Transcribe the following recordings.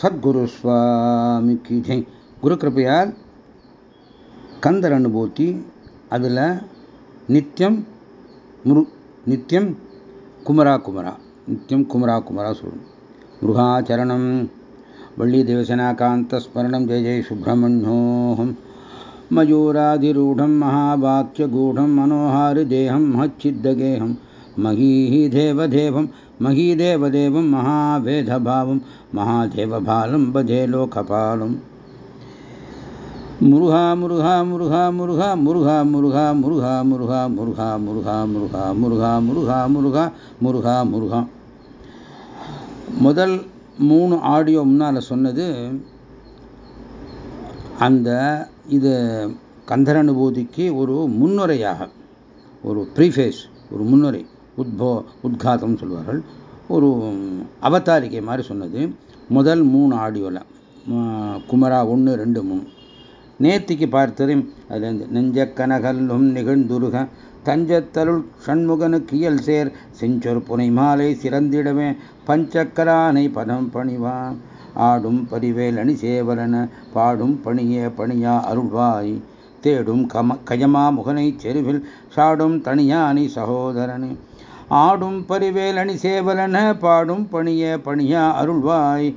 சத்குரு சுவாமிக்கு ஜெய் குரு கிருப்பையால் கந்தர் அனுபூதி அதில் நித்தியம் முரு நித்தியம் குமரா குமரா நித்தியம் குமரா குமரா சொல்லணும் முருகாச்சரணம் வள்ளி தேவசனாகாந்தஸ்மரணம் ஜெய ஜெய சுப்பிரமணியோகம் मयूराधिरूढं महावाक्यगूढं मनोहारिदेहं மகீஹி தேவதேவம் மகீதேவதேவம் மகாவேதபாவம் மகாதேவபாலம் பஜே லோகபாலம் முருகா முருகா முருகா முருகா முருகா முருகா முருகா முருகா முருகா முருகா முருகா முருகா முருகா முருகா முருகா முருகா முதல் மூணு ஆடியோ முன்னால் சொன்னது அந்த இது கந்தரனுபூதிக்கு ஒரு முன்னுரையாக ஒரு ப்ரீஃபேஸ் ஒரு முன்னுரை உத்போ உத்காதம் சொல்வார்கள். ஒரு அவதாரிக்கை மாதிரி சொன்னது. முதல் மூணு ஆடியோவில் குமரா ஒன்று ரெண்டு மூணு. நேர்த்திக்கு பார்த்தது அதுலேருந்து நெஞ்ச கனகல்லும் நிகழ்ந்துருக. தஞ்சத்தருள் சண்முகனுக்கு இயல் சேர். செஞ்சொரு புனை மாலை சிறந்திடவே. பஞ்சக்கரானை பதம் பணிவான் ஆடும் பரிவேல் அணி சேவலன. பாடும் பணிய பணியா அருள்வாய். தேடும் கம கயமா முகனை செருவில். சாடும் தனியானி சகோதரனு. ஆடும் பரிவேலணி சேவலன பாடும் பணிய பணியா அருள்வாய்.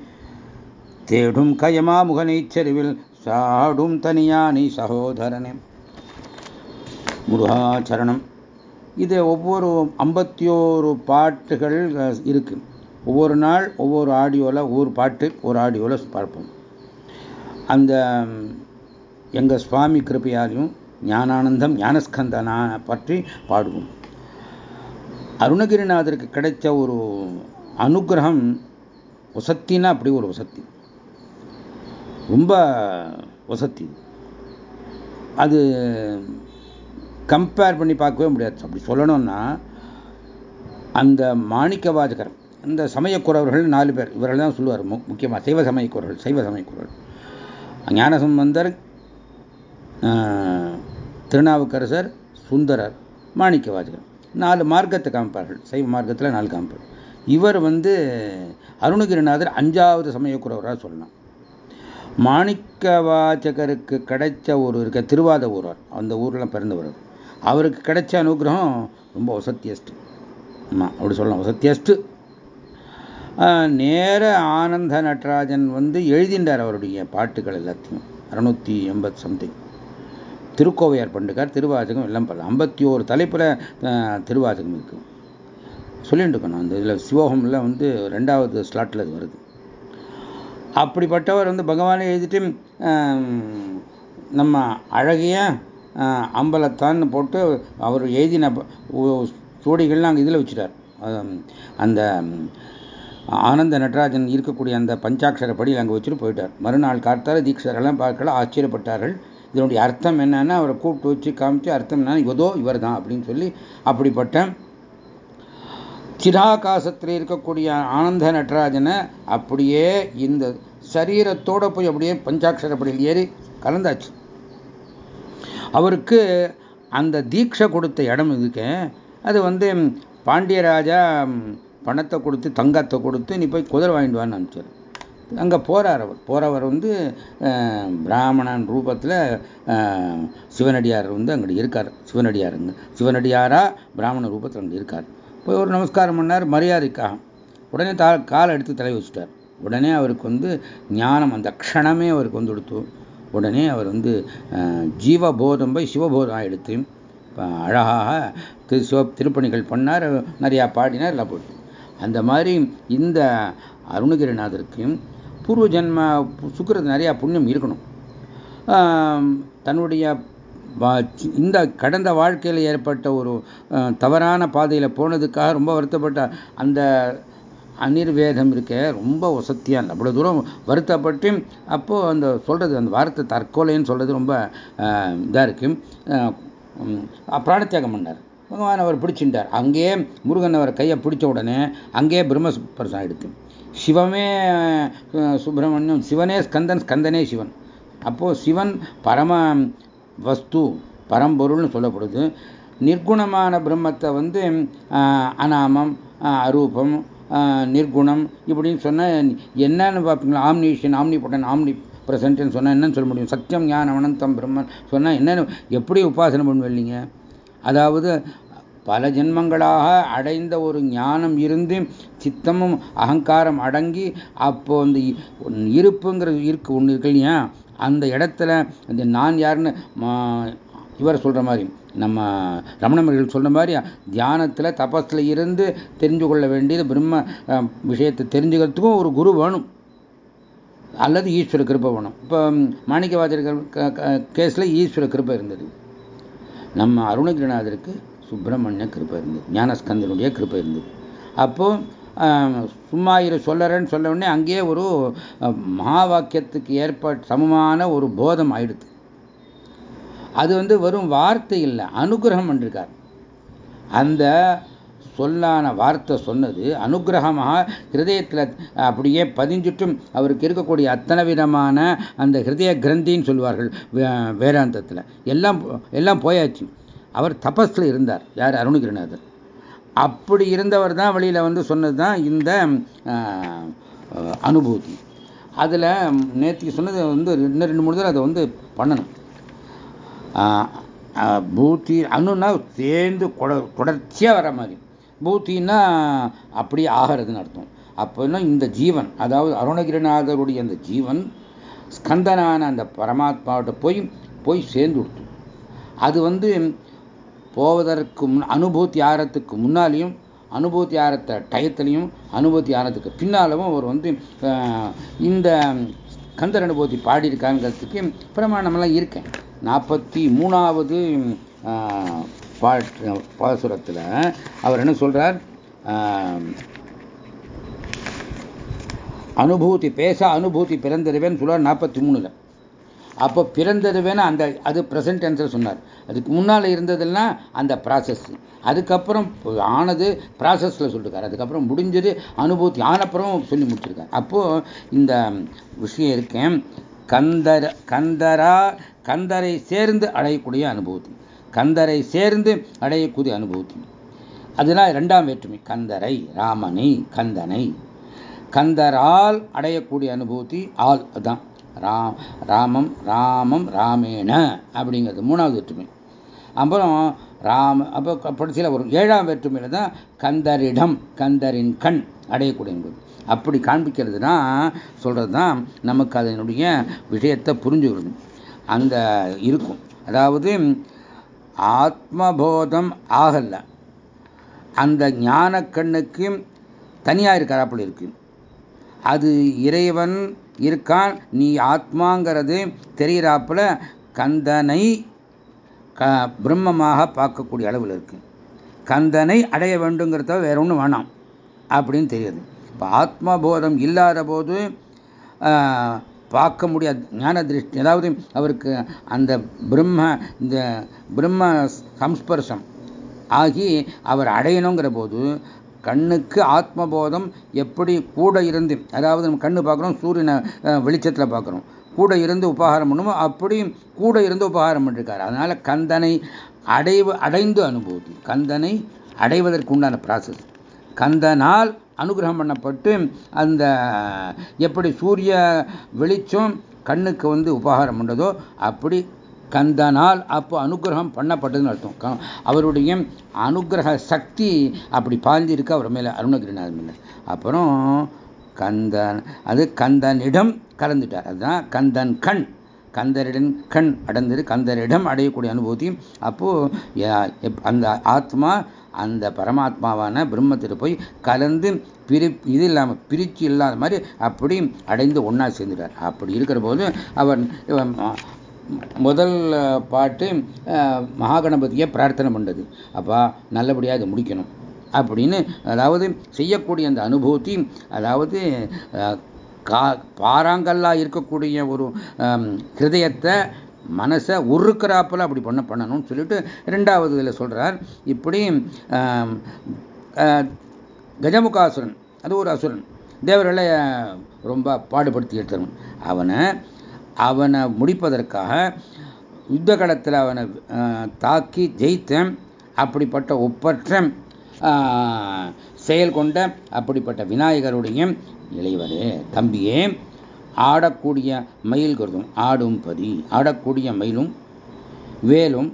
தேடும் கயமா முகனை செருவில் சாடும் தனியானி சகோதரனே. முருகாச்சரணம் இது ஒவ்வொரு ஐம்பத்தி ஓரு பாட்டுகள் இருக்கு. ஒவ்வொரு நாள் ஒவ்வொரு ஆடியோவில் ஒவ்வொரு பாட்டு ஒரு ஆடியோவில் பார்ப்போம். அந்த எங்கள் சுவாமி கிருப்பையாலையும் ஞானானந்தம் ஞானஸ்கந்தனா பற்றி பாடுவோம். அருணகிரிநாதருக்கு கிடைச்ச ஒரு அனுகிரகம் வசத்தின்னா அப்படி ஒரு வசத்தி. ரொம்ப வசத்தி. அது கம்பேர் பண்ணி பார்க்கவே முடியாது. அப்படி சொல்லணும்னா அந்த மாணிக்க வாஜகர் இந்த சமயக்குறவர்கள் நாலு பேர் இவர்கள் தான் சொல்லுவார் முக்கியமாக சைவ சமயக்குறவர்கள் சைவ சமயக்குறவர்கள். ஞானசம்பந்தர் திருநாவுக்கரசர் சுந்தரர் மாணிக்க வாஜகர் நாலு மார்க்கத்தை காமிப்பார்கள். சைவ மார்க்கத்தில் நாலு காமிப்பார். இவர் வந்து அருணகிரிநாதர் அஞ்சாவது சமயக்குறவராக சொல்லலாம். மாணிக்க வாச்சகருக்கு கிடைச்ச ஒரு இருக்க திருவாத ஊரார். அந்த ஊரில் பிறந்தவர் அவருக்கு கிடைச்ச அனுகிரகம் ரொம்ப வசத்தியஸ்ட் ஆமாம் அப்படி சொல்லலாம். வசத்தியஸ்ட் நேர ஆனந்த நடராஜன் வந்து எழுதின்றார் அவருடைய பாட்டுகள் எல்லாத்தையும். அறுநூற்றி எண்பது சம்திங் திருக்கோவையார் பண்டுக்கார் திருவாசகம் எல்லாம் பண்ணலாம் ஐம்பத்தி ஓரு தலைப்பில் திருவாசகம் இருக்குது சொல்லிட்டு இருக்கணும். அந்த இதில் சிவோகமில் வந்து ரெண்டாவது ஸ்லாட்டில் அது வருது. அப்படிப்பட்டவர் வந்து பகவானை எழுதிட்டு நம்ம அழகிய அம்பலத்தான்னு போட்டு அவர் எழுதின சோடிகள்லாம் அங்கே இதில் வச்சுட்டார். அந்த ஆனந்த நடராஜன் இருக்கக்கூடிய அந்த பஞ்சாட்சர படி அங்கே வச்சுட்டு போயிட்டார். மறுநாள் காத்தால தீட்சரெல்லாம் பார்க்கல ஆச்சரியப்பட்டார்கள். இதனுடைய அர்த்தம் என்னன்னா அவரை கூப்பிட்டு வச்சு காமிச்சு அர்த்தம் என்னன்னா இதோ இவர் தான் அப்படின்னு சொல்லி அப்படிப்பட்ட சிராகாசத்தில் இருக்கக்கூடிய ஆனந்த நடராஜனை அப்படியே இந்த சரீரத்தோட போய் அப்படியே பஞ்சாட்சரப்படியில் ஏறி கலந்தாச்சு. அவருக்கு அந்த தீட்சை கொடுத்த இடம் இதுக்கு அது வந்து பாண்டியராஜா பணத்தை கொடுத்து தங்கத்தை கொடுத்து நீ போய் குதிரை வாங்கிட்டு வான்னு அனுப்பிச்சார். அங்கே போகிறார் அவர். போகிறவர் வந்து பிராமணன் ரூபத்தில் சிவனடியார் வந்து அங்கே இருக்கார். சிவனடியாருங்க சிவனடியாரா பிராமண ரூபத்தில் அங்கே இருக்கார். போய் ஒரு நமஸ்காரம் பண்ணார். மரியாதைக்காக. உடனே தா காலை எடுத்து தலை வச்சுட்டார். உடனே அவருக்கு வந்து ஞானம் அந்த க்ஷணமே அவருக்கு வந்து கொடுத்து உடனே அவர் வந்து ஜீவபோதம் போய் சிவபோதம் எடுத்து அழகாக திரு சிவ திருப்பணிகள் பண்ணார். நிறையா பாடினார் எல்லாம் போட்டு. அந்த மாதிரி இந்த அருணகிரிநாதருக்கு பூர்வ ஜென்ம சுக்கிரத்து நிறையா புண்ணியம் இருக்கணும். தன்னுடைய இந்த கடந்த வாழ்க்கையில் ஏற்பட்ட ஒரு தவறான பாதையில் போனதுக்காக ரொம்ப வருத்தப்பட்ட அந்த அனிர்வேதம் இருக்க ரொம்ப வசத்தியாக அவ்வளோ தூரம் வருத்தப்பட்டு அப்போது அந்த சொல்கிறது அந்த வார்த்தை தற்கொலைன்னு சொல்கிறது ரொம்ப இதாக இருக்குது பிராணத்தியாகம் பண்ணார். பகவான் அவர் பிடிச்சிட்டார். அங்கேயே முருகன் அவர் கையை பிடிச்ச உடனே அங்கேயே பிரம்மஸ்பர்சம் ஆயிடுத்து சிவமே சுப்பிரமணியம் சிவனே ஸ்கந்தன் ஸ்கந்தனே சிவன். அப்போது சிவன் பரம வஸ்து பரம்பொருள்னு சொல்லப்படுது. நிர்குணமான பிரம்மத்தை வந்து அனாமம் அரூபம் நிர்குணம் இப்படின்னு சொன்னால் என்னன்னு பார்ப்பீங்களா? ஆம்னிஷன் ஆம்னிபட்டன் ஆம்னி பிரசன்ட்னு சொன்னால் என்னன்னு சொல்ல முடியும்? சத்தியம் ஞானம் அனந்தம் பிரம்மன் சொன்னால் என்னென்னு எப்படி உபாசனை பண்ணுவீங்க அதாவது பல ஜென்மங்களாக அடைந்த ஒரு ஞானம் இருந்து சித்தமும் அகங்காரம் அடங்கி அப்போ அந்த இருப்புங்கிறது இருக்கு ஒன்று இருக்கு இல்லையா? அந்த இடத்துல இந்த நான் யாருன்னு இவர் சொல்கிற மாதிரி நம்ம ரமணமர்கள் சொல்கிற மாதிரி தியானத்தில் தபஸில் இருந்து தெரிஞ்சு கொள்ள வேண்டியது பிரம்ம விஷயத்தை தெரிஞ்சுக்கிறதுக்கும் ஒரு குரு வேணும். அல்லது ஈஸ்வர கிருப்பை வேணும். இப்போ மாணிக்கவாதிகள் கேஸில் ஈஸ்வர கிருப்பை இருந்தது. நம்ம அருணகிரிநாதருக்கு சுப்பிரமணிய கிருப்பை இருந்தது. ஞானஸ்கந்தனுடைய கிருப்பை இருந்தது. அப்போது சும்மா இரு சொல்லறேன்னு சொல்ல உடனே அங்கேயே ஒரு மகா வாக்கியத்துக்கு ஏற்பட்ட சமமான ஒரு போதம் ஆயிடுது. அது வந்து வெறும் வார்த்தை இல்லை அனுகிரகம் பண்ணிருக்கார். அந்த சொல்லான வார்த்தை சொன்னது அனுகிரகமாக ஹிருதயத்தில் அப்படியே பதிஞ்சிட்டும் அவருக்கு இருக்கக்கூடிய அத்தனை விதமான அந்த ஹிருதய கிரந்தின்னு சொல்லுவார்கள் வேதாந்தத்தில். எல்லாம் எல்லாம் போயாச்சு. அவர் தபஸில் இருந்தார். யார்? அருணகிரிநாதர். அப்படி இருந்தவர் தான் வழியில் வந்து சொன்னது தான் இந்த அனுபூதி. அதில் நேற்றுக்கு சொன்னது வந்து இன்னும் ரெண்டு மூணு தடவை அதை வந்து பண்ணணும். பூத்தி அணுன்னா சேர்ந்து தொடர்ச்சியாக வர மாதிரி. பூத்தின்னா அப்படியே ஆகிறதுன்னு அர்த்தம். அப்போன்னா இந்த ஜீவன் அதாவது அருணகிரிநாதருடைய அந்த ஜீவன் ஸ்கந்தனான அந்த பரமாத்மாவிட்ட போய் போய் சேர்ந்து கொடுத்து அது வந்து போவதற்கு முன் அனுபூத்தி ஆரத்துக்கு முன்னாலேயும் அனுபூத்தி ஆரத்த டயத்துலையும் அனுபூத்தி ஆரத்துக்கு பின்னாலும் அவர் வந்து இந்த கந்தர் அனுபூதி பாடியிருக்காங்கிறதுக்கு பிரமாணமெல்லாம் இருக்கேன். நாற்பத்தி மூணாவது பாசுரத்தில் அவர் என்ன சொல்கிறார் அனுபூதி பேச அனுபூதி பிறந்திருவேன்னு சொல்லுவார் நாற்பத்தி மூணுல. அப்போ பிறந்தது வேணால் அந்த அது ப்ரெசன்ட் டென்ஸில் சொன்னார். அதுக்கு முன்னால் இருந்ததெல்லாம் அந்த ப்ராசஸ் அதுக்கப்புறம் ஆனது ப்ராசஸில் சொல்லிருக்காரு. அதுக்கப்புறம் முடிஞ்சது அனுபூத்தி ஆனப்புறம் சொல்லி முடிச்சிருக்காரு. அப்போது இந்த விஷயம் இருக்கேன் கந்தர கந்தரா கந்தரை சேர்ந்து அடையக்கூடிய அனுபூதி. கந்தரை சேர்ந்து அடையக்கூடிய அனுபூதி. அதனால் இரண்டாம் வேற்றுமை. கந்தரை ராமனை கந்தனை. கந்தரால் அடையக்கூடிய அனுபூதி ஆள் அதுதான் ராம் ராமம் ராமம் ராமேண அப்படிங்கிறது மூணாவது வேற்றுமை. அப்புறம் ராம அப்போ படிச்சியில் வரும். ஏழாம் வேற்றுமையில் தான் கந்தரிடம் கந்தரின் கண் அடையக்கூடிய என்பது அப்படி காண்பிக்கிறது தான் சொல்கிறது தான் நமக்கு அதனுடைய விஷயத்தை புரிஞ்சுக்கிறது. அந்த இருக்கும். அதாவது ஆத்மபோதம் ஆகலை. அந்த ஞான கண்ணுக்கு தனியாக இருக்கிறாப்புல இருக்கு. அது இறைவன் இருக்கான். நீ ஆத்மாங்கிறது தெரிகிறாப்புல கந்தனை க பிரம்மமாக பார்க்கக்கூடிய அளவில் இருக்கு. கந்தனை அடைய வேண்டுங்கிறத வேற ஒன்றும் வேணாம் அப்படின்னு தெரியுது. இப்போ ஆத்மபோதம் இல்லாத போது பார்க்க முடியாது. ஞான திருஷ்டி அதாவது அவருக்கு அந்த பிரம்ம இந்த பிரம்ம சம்ஸ்பர்ஷம் ஆகி அவர் அடையணுங்கிற போது கண்ணுக்கு ஆத்மபோதம் எப்படி கூட இருந்து அதாவது நம்ம கண்ணு பார்க்குறோம் சூரியனை வெளிச்சத்தில் பார்க்குறோம். கூட இருந்து உபகாரம் பண்ணுமோ அப்படியும் கூட இருந்து உபகாரம் பண்ணிருக்காரு. அதனால கந்தனை அடைவு அடைந்து அனுபூதி. கந்தனை அடைவதற்கு உண்டான ப்ராசஸ் கந்தனால் அனுகிரகம் பண்ணப்பட்டு அந்த எப்படி சூரிய வெளிச்சம் கண்ணுக்கு வந்து உபகாரம் பண்ணதோ அப்படி கந்தனால் அப்போ அனுகிரகம் பண்ணப்பட்டதுன்னு அர்த்தம். அவருடைய அனுகிரக சக்தி அப்படி பாய்ந்திருக்கு அவர் மேலே அருணகிரிநாதர் மேலே. அப்புறம் கந்தன் அது கந்தனிடம் கலந்துட்டார். அதுதான் கந்தன் கண். கந்தரிடம் கண் அடைந்தது கந்தரிடம் அடையக்கூடிய அனுபூதி. அப்போது அந்த ஆத்மா அந்த பரமாத்மாவான பிரம்மத்தில் போய் கலந்து பிரி இது இல்லாமல் பிரிச்சு இல்லாத மாதிரி அப்படி அடைந்து ஒன்றா சேர்ந்துட்டார். அப்படி இருக்கிற போது அவர் முதல் பாட்டு மகாகணபதியை பிரார்த்தனை பண்ணுறது அப்பா நல்லபடியாக இதை முடிக்கணும். அப்படின்னு அதாவது செய்யக்கூடிய அந்த அனுபூதி அதாவது கா பாறாங்கல்லா இருக்கக்கூடிய ஒரு ஹிருதயத்தை மனசை உருக்கிறாப்பில் அப்படி பண்ண பண்ணணும்னு சொல்லிட்டு ரெண்டாவது இதில் சொல்கிறார் இப்படி கஜமுகாசுரன் அது ஒரு அசுரன். தேவர்களை ரொம்ப பாடுபடுத்தி எடுத்தவன். அவனை அவனை முடிப்பதற்காக யுத்த காலத்தில் அவனை தாக்கி ஜெயித்தேன். அப்படிப்பட்ட ஒப்பற்ற செயல் கொண்ட அப்படிப்பட்ட விநாயகருடைய இளைவரே தம்பியே ஆடக்கூடிய மயில் கருதும் ஆடும் பதி ஆடக்கூடிய மயிலும் வேலும்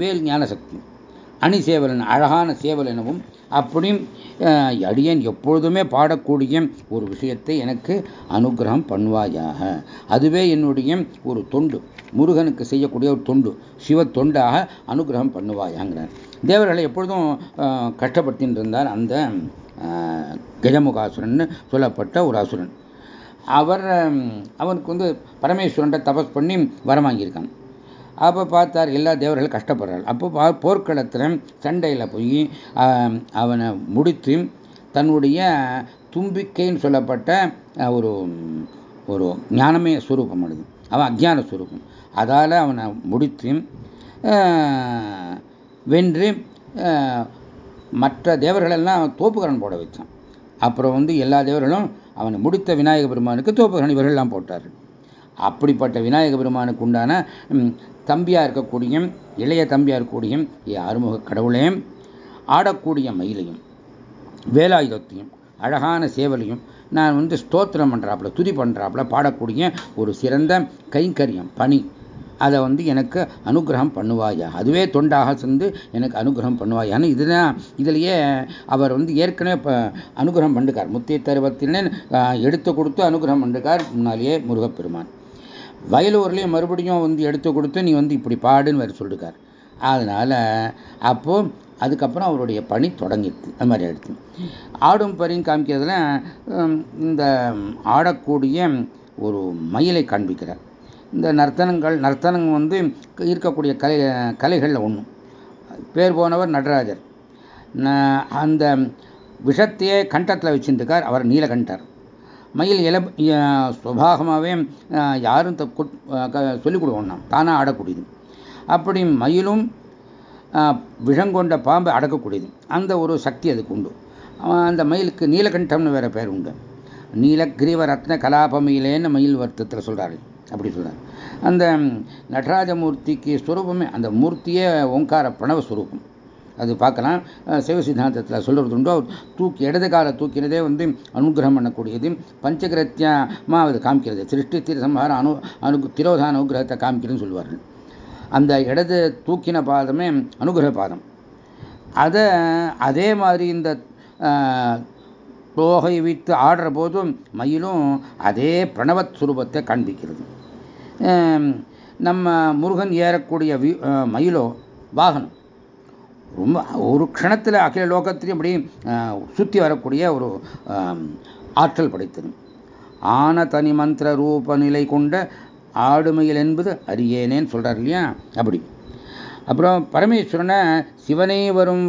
வேல் ஞானசக்தி அணி சேவலன் அழகான சேவல் எனவும் அப்படி அடியன் எப்பொழுதுமே பாடக்கூடிய ஒரு விஷயத்தை எனக்கு அனுகிரகம் பண்ணுவாயாக. அதுவே என்னுடைய ஒரு தொண்டு முருகனுக்கு செய்யக்கூடிய ஒரு தொண்டு சிவ தொண்டாக அனுகிரகம் பண்ணுவாயாங்கிறார். தேவர்களை எப்பொழுதும் கஷ்டப்படுத்தின்னு இருந்தார் அந்த கஜமுகாசுரன் சொல்லப்பட்ட ஒரு அசுரன். அவர் அவனுக்கு வந்து பரமேஸ்வரன் தபஸ் பண்ணி வரம் வாங்கியிருக்கான். அப்போ பார்த்தார் எல்லா தேவர்களும் கஷ்டப்படுறாள் அப்போ போர்க்களத்தில் சண்டையில் போய் அவனை முடித்து தன்னுடைய தும்பிக்கைன்னு சொல்லப்பட்ட ஒரு ஒரு ஞானமே ஸ்வரூபம் அது. அவன் அஜான ஸ்வரூபம் அதால் அவனை முடித்து வென்று மற்ற தேவர்களெல்லாம் தோப்புக்கரன் போட வச்சான். அப்புறம் வந்து எல்லா தேவர்களும் அவனை முடித்த விநாயக பெருமானுக்கு தோப்புக்கரன் இவர்கள்லாம் போட்டார்கள். அப்படிப்பட்ட விநாயக பெருமானுக்கு உண்டான தம்பியாக இருக்கக்கூடிய இளைய தம்பியாக இருக்கக்கூடிய ஆறுமுக கடவுளையும் ஆடக்கூடிய மயிலையும் வேலாயுதத்தையும் அழகான சேவலையும் நான் வந்து ஸ்தோத்திரம் பண்ணுறாப்புல துதி பண்ணுறாப்புல பாடக்கூடிய ஒரு சிறந்த கைங்கரியம் பணி. அதை வந்து எனக்கு அனுகிரகம் பண்ணுவாயா? அதுவே தொண்டாக சென்று எனக்கு அனுகிரகம் பண்ணுவாயான்னு இதுதான் இதுலேயே அவர் வந்து ஏற்கனவே இப்போ அனுகிரகம் பண்ணுக்கார் முத்திய தருவத்தினே எடுத்து கொடுத்து அனுகிரகம் பண்ணுக்கார் முன்னாலேயே முருகப்பெருமான். வயலூர்லேயும் மறுபடியும் வந்து எடுத்து கொடுத்து நீ வந்து இப்படி பாடுன்னு வேறு சொல்லிருக்கார். அதனால் அப்போது அதுக்கப்புறம் அவருடைய பணி தொடங்கிடுது அது மாதிரி எடுத்து ஆடும் பறியும் காமிக்கிறதுல இந்த ஆடக்கூடிய ஒரு மயிலை காண்பிக்கிறார். இந்த நர்த்தனங்கள் நர்த்தனங்க வந்து இருக்கக்கூடிய கலை கலைகளில் ஒன்றும் பேர் போனவர் நடராஜர். அந்த விஷத்தையே கண்டத்தில் வச்சுட்டுருக்கார் அவர் நீலகண்டர் மயில் இல சுபாகமாகவே யாரும் சொல்லிக் கொடுக்கணும் தானாக ஆடக்கூடியது. அப்படி மயிலும் விஷங்கொண்ட பாம்பை அடக்கக்கூடியது. அந்த ஒரு சக்தி அதுக்கு உண்டு. அந்த மயிலுக்கு நீலகண்டம்னு வேற பேர் உண்டு. நீலகிரீவ ரத்ன கலாபமயிலேன்னு மயில் வருத்தத்தில் சொல்கிறாரு அப்படி சொல்கிறார் அந்த நடராஜமூர்த்திக்கு ஸ்வரூபமே அந்த மூர்த்தியே ஓங்கார பிரணவ ஸ்வரூபம். அது பார்க்கலாம். சிவ சித்தாந்தத்தில் சொல்கிறது உண்டோ. தூக்கி இடது கால தூக்கினதே வந்து அனுகிரகம் பண்ணக்கூடியது. பஞ்சகிரத்தியமாக அது காமிக்கிறது. சிருஷ்டி திருசம்ஹார அனு அனு திரோதான அனுகிரகத்தை காமிக்கிறதுன்னு சொல்லுவார்கள். அந்த இடது தூக்கின பாதமே அனுகிரக பாதம். அதை அதே மாதிரி இந்த தோகை வைத்து ஆடுற போதும் மயிலும் அதே பிரணவத் சுரூபத்தை காண்பிக்கிறது. நம்ம முருகன் ஏறக்கூடிய மயிலோ வாகனம். ரொம்ப ஒரு க்ஷணத்தில் அகில லோகத்திலையும் அப்படி சுற்றி வரக்கூடிய ஒரு ஆற்றல் படைத்தது. ஆன தனி மந்திர ரூப நிலை கொண்ட ஆடுமையில் என்பது அறியேனேன்னு சொல்கிறார் இல்லையா? அப்படி. அப்புறம் பரமேஸ்வரனை சிவனே வரும்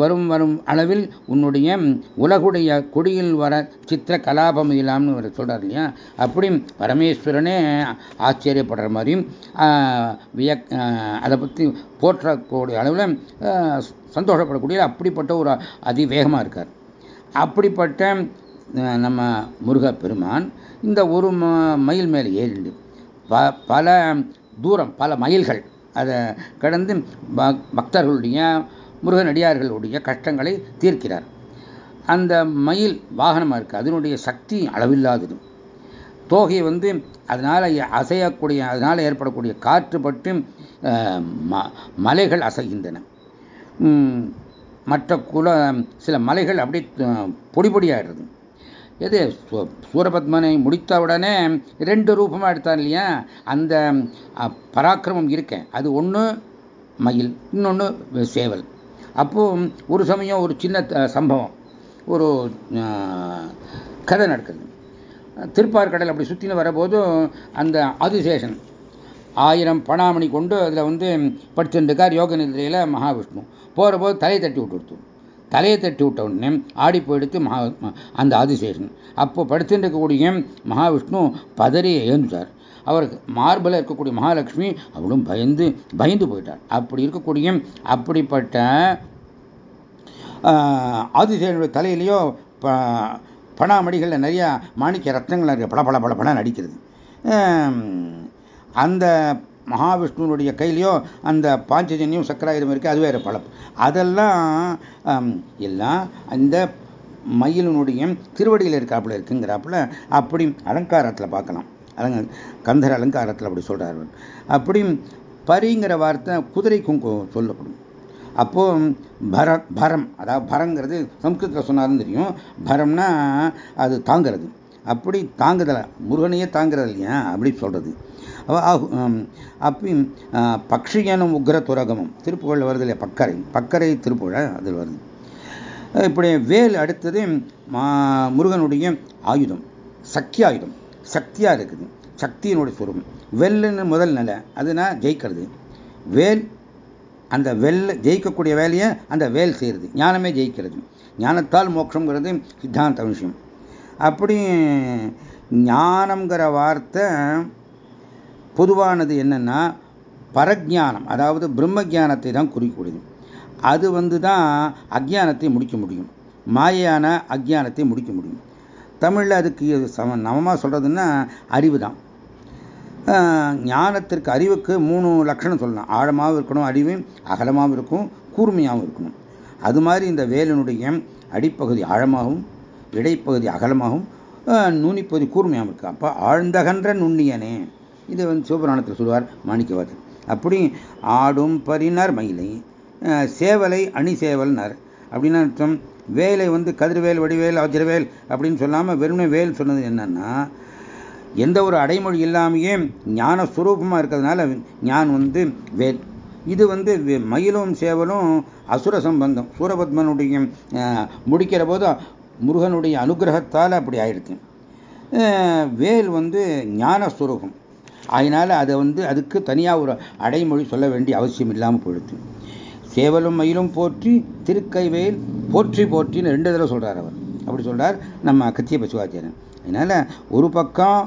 வரும் வரும் அளவில் உன்னுடைய உலகுடைய கொடியில் வர சித்திர கலாபம் இல்லாம்னு வர சொல்கிறார் இல்லையா? அப்படி பரமேஸ்வரனே ஆச்சரியப்படுற மாதிரியும் விய அதை பற்றி போற்றக்கூடிய அளவில் சந்தோஷப்படக்கூடிய அப்படிப்பட்ட ஒரு அதிவேகமாக இருக்கார். அப்படிப்பட்ட நம்ம முருக பெருமான் இந்த ஒரு மயில் மேலே ஏறிண்டு பல தூரம் பல மைல்கள் அதை கடந்து பக்தர்களுடைய முருகனடியார்களுடைய கஷ்டங்களை தீர்க்கிறார். அந்த மயில் வாகனமாக இருக்குது அதனுடைய சக்தி அளவில்லாதது. தோகை வந்து அதனால் அசையக்கூடிய அதனால் ஏற்படக்கூடிய காற்று பட்டு மலைகள் அசைகின்றன. மற்ற குல சில மலைகள் அப்படியே பொடி பொடியாயிடுறது எது? சூரபத்மனை முடித்தவுடனே ரெண்டு ரூபமாக எடுத்தார் இல்லையா? அந்த பராக்கிரமம் இருக்கேன் அது ஒன்று மயில் இன்னொன்று சேவல். அப்போ ஒரு சமயம் ஒரு சின்ன சம்பவம். ஒரு கதை நடக்குது. திருப்பார்கடல் அப்படி சுற்றின்னு வரபோதும் அந்த ஆதிசேஷன் ஆயிரம் பணாமணி கொண்டு அதில் வந்து படிச்சுருக்கார் யோக நிதிரையில் மகாவிஷ்ணு. போகிறபோது தலையை தட்டி விட்டு கொடுத்தோம் தலையை தட்டி விட்ட உடனே ஆடி போயிடுத்து மகா அந்த ஆதிசேஷன். அப்போ படுத்துட்டு இருக்கக்கூடிய மகாவிஷ்ணு பதறி எழுந்துட்டார். அவருக்கு மார்பில் இருக்கக்கூடிய மகாலட்சுமி அவளும் பயந்து பயந்து போயிட்டார் அப்படி இருக்கக்கூடிய அப்படிப்பட்ட ஆதிசேனுடைய தலையிலையோ பணாமடிகளில் நிறையா மாணிக்க ரத்தங்கள் நிறைய பல பல பல பல நடிக்கிறது அந்த மகாவிஷ்ணுனுடைய கையிலையோ அந்த பாஞ்சஜன்யம் சக்கராயுதம் இருக்குது அது வேறு பழம் அதெல்லாம் எல்லாம் அந்த மயிலினுடைய திருவடியில் இருக்காப்புல இருக்குங்கிறாப்புல அப்படி அலங்காரத்தில் பார்க்கலாம். அலங்க கந்தர் அலங்காரத்தில் அப்படி சொல்கிறார் அப்படி பரிங்கிற வார்த்தை குதிரைக்கும் சொல்லப்படும். அப்போ பர பரம் அதாவது பரங்கிறது சம்ஸ்கிருத்தில் சொன்னாலும் தெரியும். பரம்னா அது தாங்கிறது. அப்படி தாங்குதலை முருகனையே தாங்கிறது இல்லையா அப்படி சொல்கிறது அப்படி பக்ஷியனும் உக்ர துரகமும். திருப்புகழில் வருது இல்லையா? பக்கரை. பக்கரை திருப்புகழ அதில் வருது. இப்படி வேல் அடுத்தது முருகனுடைய ஆயுதம். சக்தி ஆயுதம். சக்தியாக இருக்குது. சக்தியினுடைய சுரூபம். வெல்லுன்னு முதல் நிலை. அதுனா ஜெயிக்கிறது. வேல் அந்த வெல்ல ஜெயிக்கக்கூடிய வேலையை அந்த வேல் செய்கிறது. ஞானமே ஜெயிக்கிறது. ஞானத்தால் மோட்சங்கிறது சித்தாந்த விஷயம். அப்படி ஞானம்ங்கிற வார்த்தை பொதுவானது என்னன்னா பரஜானம் அதாவது பிரம்ம ஜானத்தை தான் குறிக்கூடியது அது வந்து தான் அஜானத்தை முடிக்க முடியும். மாயான அஜானத்தை முடிக்க முடியும். தமிழில் அதுக்கு சம நமமாக சொல்கிறதுன்னா அறிவு தான் ஞானத்திற்கு அறிவுக்கு மூணு லட்சணம் சொல்லலாம். ஆழமாகவும் இருக்கணும் அறிவு அகலமாகவும் இருக்கும் கூர்மையாகவும் இருக்கணும். அது மாதிரி இந்த வேலனுடைய அடிப்பகுதி ஆழமாகவும் இடைப்பகுதி அகலமாகவும் நுனிப்பகுதி கூர்மையாகவும் இருக்கு. அப்போ ஆழ்ந்தகன்ற நுண்ணியனே. இது வந்து சிவபுராணத்தில் சொல்லுவார் மாணிக்கவாதர். அப்படி ஆடும் பரினர் மயிலை சேவலை அணி சேவல்னர். அப்படின்னு அர்த்தம் வேலை வந்து கதிர்வேல் வடிவேல் வஜ்ரவேல் அப்படின்னு சொல்லாமல் வெறுமனே வேல் சொன்னது என்னன்னா எந்த ஒரு அடைமொழி இல்லாமையே ஞான சுரூபமாக இருக்கிறதுனால ஞான் வந்து வேல். இது வந்து மயிலும் சேவலும் அசுர சம்பந்தம். சூரபத்மனுடைய முடிக்கிற போது முருகனுடைய அனுகிரகத்தால் அப்படி ஆயிடுச்சு வேல் வந்து ஞான சுரூபம் அதனால் அதை வந்து அதுக்கு தனியாக ஒரு அடைமொழி சொல்ல வேண்டிய அவசியம் இல்லாமல் போயிடுது. சேவலும் மயிலும் போற்றி திருக்கைவேல் போற்றி போற்றின்னு ரெண்டு தடவை சொல்கிறார் அவர். அப்படி சொல்கிறார் நம்ம கத்திய பசுவாச்சாரியன் அதனால் ஒரு பக்கம்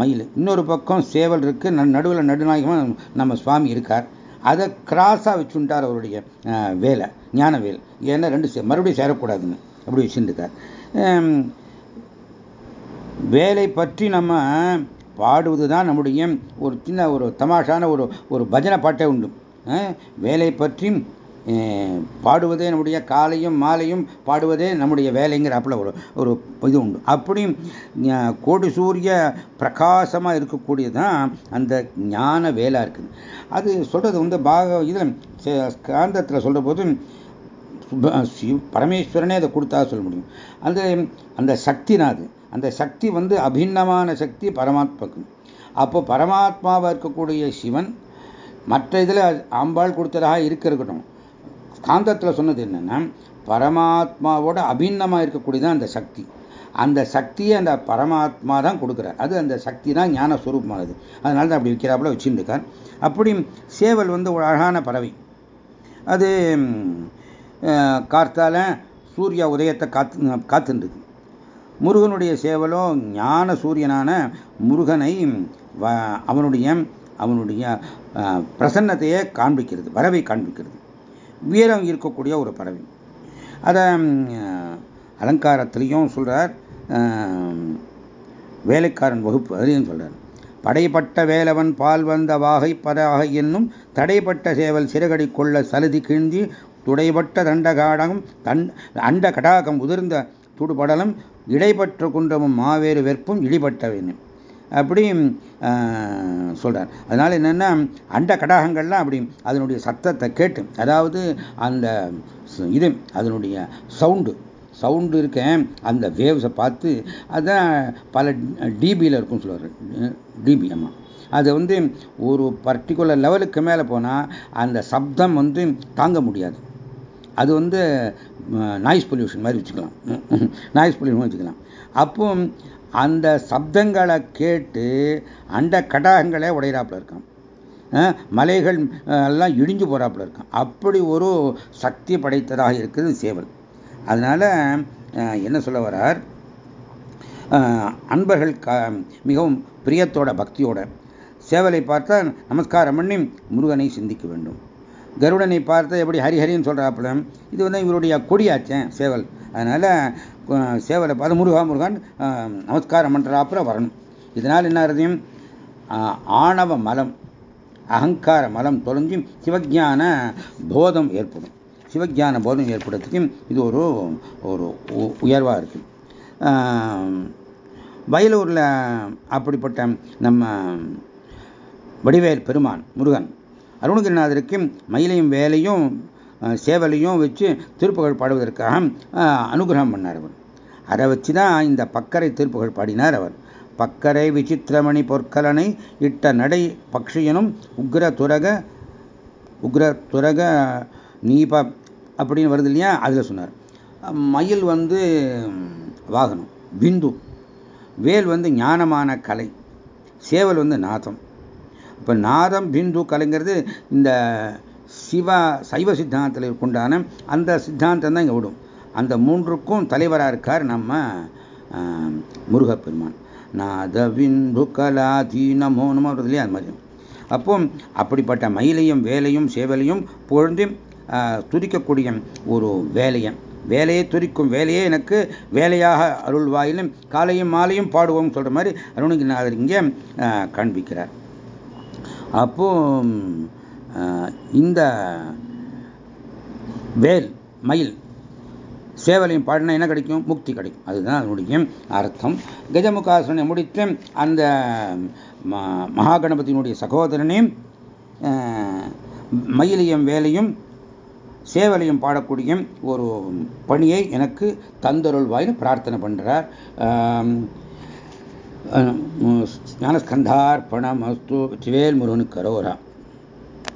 மயில் இன்னொரு பக்கம் சேவல் இருக்குது நடுவில் நடுநாயகமாக நம்ம சுவாமி இருக்கார். அதை கிராஸாக வச்சுட்டார் அவருடைய வேலை ஞான வேல். ஏன்னா ரெண்டு மறுபடியும் சேரக்கூடாதுன்னு அப்படி வச்சுருக்கார். வேலை பற்றி நம்ம பாடுவது தான் நம்முடைய ஒரு சின்ன ஒரு தமாஷான ஒரு ஒரு பஜனை பாட்டை உண்டு. வேலை பற்றி பாடுவதே நம்முடைய காலையும் மாலையும் பாடுவதே நம்முடைய வேலைங்கிறாப்புல ஒரு ஒரு இது உண்டு. அப்படி கோடி சூரிய பிரகாசமாக இருக்கக்கூடியதான் அந்த ஞான வேலை இருக்குது. அது சொல்கிறது வந்து பாக இதில் காந்தத்தில் சொல்கிற போது பரமேஸ்வரனே அதை கொடுத்தா சொல்ல முடியும். அந்த அந்த சக்தி அது. அந்த சக்தி வந்து அபின்னமான சக்தி பரமாத்மாக்கு அப்போ பரமாத்மாவாக இருக்கக்கூடிய சிவன் மற்ற இதில் ஆம்பாள் கொடுத்ததாக இருக்க இருக்கட்டும் காந்தத்தில் சொன்னது என்னென்னா பரமாத்மாவோட அபிண்ணமாக இருக்கக்கூடியதான் அந்த சக்தி. அந்த சக்தியை அந்த பரமாத்மா தான் கொடுக்குறார். அது அந்த சக்தி தான் ஞான சுரூபமானது அதனால தான் அப்படி விற்கிறாப்புல வச்சுருக்கார் அப்படி சேவல் வந்து ஒரு அழகான பறவை. அது கார்த்தால சூரிய உதயத்தை காத்து காத்துருக்கு முருகனுடைய சேவலோ ஞான சூரியனான முருகனை அவனுடைய அவனுடைய பிரசன்னத்தையே காண்பிக்கிறது பறவை காண்பிக்கிறது. வீரம் இருக்கக்கூடிய ஒரு பறவை. அதை அலங்காரத்திலையும் சொல்றார் வேலைக்காரன் வகுப்பு அதையும் சொல்கிறார் படைப்பட்ட வேலவன் பால் வந்த வாகை பதாக என்னும் தடைப்பட்ட சேவல் சிறகடி கொள்ள சலுதி கிழிஞ்சி துடைப்பட்ட தண்டகாடகம் தன் அண்ட கடாகம் உதிர்ந்த துடுபடலம் இடைப்பற்ற குன்றமும் மாவேறு வெற்பும் இடிபட்டவைன்னு. அப்படி சொல்கிறார் அதனால் என்னென்னா அண்ட கடாகங்கள்லாம் அப்படி அதனுடைய சத்தத்தை கேட்டு அதாவது அந்த இது அதனுடைய சவுண்டு சவுண்டு இருக்கேன் அந்த வேவ்ஸை பார்த்து அதான் பல டிபியில் இருக்கும்னு சொல்லுவார். டிபி ஆமாம் அது வந்து ஒரு பர்டிகுலர் லெவலுக்கு மேலே போனால் அந்த சப்தம் வந்து தாங்க முடியாது. அது வந்து நாய்ஸ் பொல்யூஷன் மாதிரி வச்சுக்கலாம். நாய்ஸ் பொல்யூஷன் வச்சுக்கலாம். அப்போ அந்த சப்தங்களை கேட்டு அண்ட கடாகங்களே உடையிறாப்புல இருக்கான். மலைகள் எல்லாம் இடிஞ்சு போறாப்புல இருக்கான். அப்படி ஒரு சக்தி படைத்ததாக இருக்குது சேவல். அதனால என்ன சொல்ல வரார்? அன்பர்கள் மிகவும் பிரியத்தோட பக்தியோட சேவலை பார்த்தா நமஸ்காரம் பண்ணி முருகனை சிந்திக்க வேண்டும். கருடனை பார்த்து எப்படி ஹரிஹரின்னு சொல்கிறாப்புல இது வந்து இவருடைய கொடியாச்சேன் சேவல். அதனால் சேவலை பார்த்து முருகா முருகான் நமஸ்காரம் பண்ணுறாப்புல வரணும். இதனால் என்ன அர்த்தம்? ஆணவ மலம் அகங்கார மலம் தொலைஞ்சி சிவஜான போதம் ஏற்படும். சிவஜான போதம் ஏற்படுறதுக்கு இது ஒரு ஒரு உயர்வாக இருக்கு. வயலூரில் அப்படிப்பட்ட நம்ம வடிவேல் பெருமான் முருகன் அருணகிரிநாதருக்கு மயிலையும் வேலையும் சேவலையும் வச்சு திருப்புகழ் பாடுவதற்காக அனுகிரகம் பண்ணார் அவர். அதை வச்சு தான் இந்த பக்கரை திருப்புகழ் பாடினார் அவர். பக்கரை விசித்திரமணி பொற்கலனை இட்ட நடை பக்ஷியனும் உக்ர துரக உக்ர துரக நீப அப்படின்னு வருது இல்லையா அதில் சொன்னார். மயில் வந்து வாகனம் பிந்து வேல் வந்து ஞானமான கலை. சேவல் வந்து நாதம். இப்போ நாதம் பிந்து கலைங்கிறது இந்த சிவ சைவ சித்தாந்தத்தில் கொண்டான அந்த சித்தாந்தம் தான் இங்கே விடும் அந்த மூன்றுக்கும் தலைவராக இருக்கார் நம்ம முருகப்பெருமான். நாதவிந்து கலாதீனமோ நமோ இல்லையா? அது மாதிரி. அப்போ அப்படிப்பட்ட மயிலையும் வேலையும் சேவலையும் பொழுந்து துதிக்கக்கூடிய ஒரு வேலையன் வேலையை துரிக்கும் வேலையே எனக்கு வேலையாக அருள்வாயிலும் காலையும் மாலையும் பாடுவோம் சொல்கிற மாதிரி அருணகிரிநாதர் இங்கே காண்பிக்கிறார். அப்போ இந்த வேல் மயில் சேவலையும் பாடினா என்ன கிடைக்கும்? முக்தி கிடைக்கும். அதுதான் அதனுடைய அர்த்தம். கஜமுகாசனை முடித்து அந்த மகாகணபதியினுடைய சகோதரனையும் மயிலையும் வேலையும் சேவலையும் பாடக்கூடிய ஒரு பணியை எனக்கு தந்தருள்வாயின்னு பிரார்த்தனை பண்ணுறார் ஞானஸ்கந்தார்ப்பணம் அஸ்து சிவேல் முருகனுக்கு கரோரா